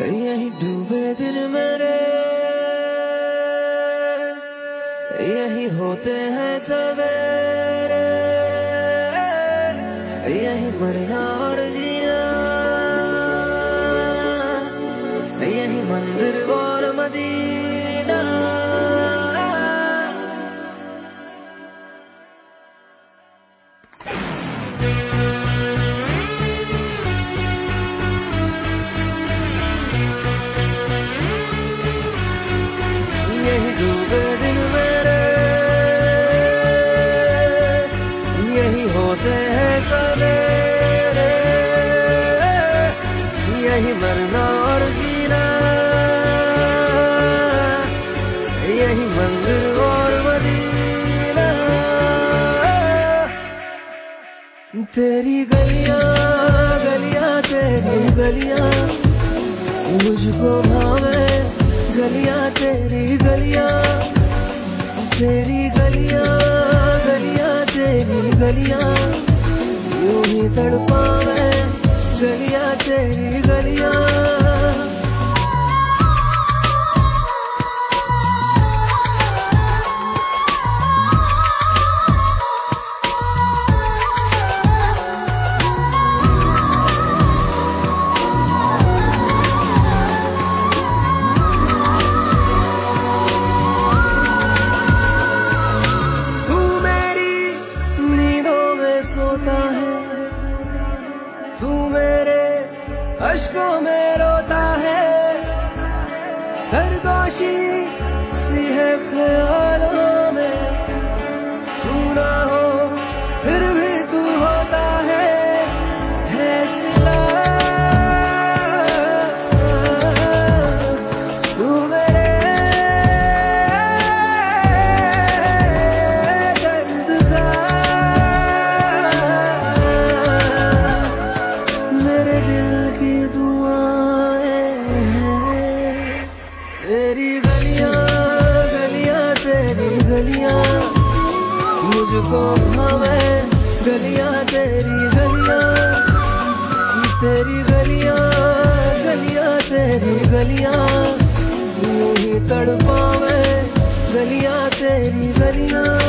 یہی ڈوبے دن میرے، یہی ہوتے ہیں سویرے، یہی مرنا اور جینا یہی مندر اور مدینہ ہیں یہی مرنا اور جینا، یہی مندر اور مدینہ۔ تیری گلیاں گلیاں تیری گلیاں، مجھ کو بھاوے، گلیاں تیری گلیاں۔ تیری گلیاں گلیاں تیری گلیاں۔ تڑپا ہے گلیاں تیری گلیاں۔ اشکوں میں روتا ہے سرگوشی سی ہے۔ خیال تیری گلیاں گلیاں تیری گلیاں۔ مجھ کو ہمیں گلیاں، تیری گلیاں۔ تیری گلیاں گلیاں تیری گلیاں۔ یوں ہی تڑپاوے گلیاں تیری گلیاں۔